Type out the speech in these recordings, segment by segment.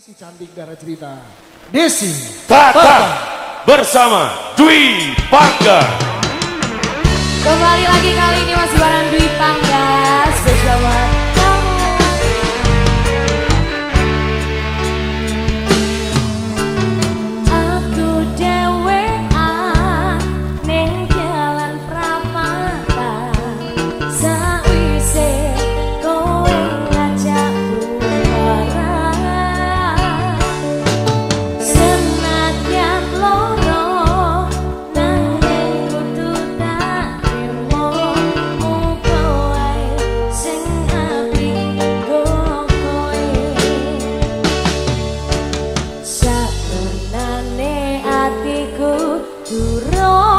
Si cantik darah cerita. Desi Tata bersama Dwi Pangga. Kembali lagi kali ini masih bareng Dwi Panggas ร้อง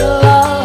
love.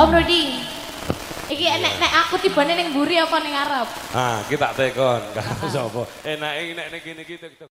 Om Rudi. Iki nek nek aku tibane ning mburi apa ning ngarep? Ah, kita tekon. Karo sapa? Enake nek nek kene iki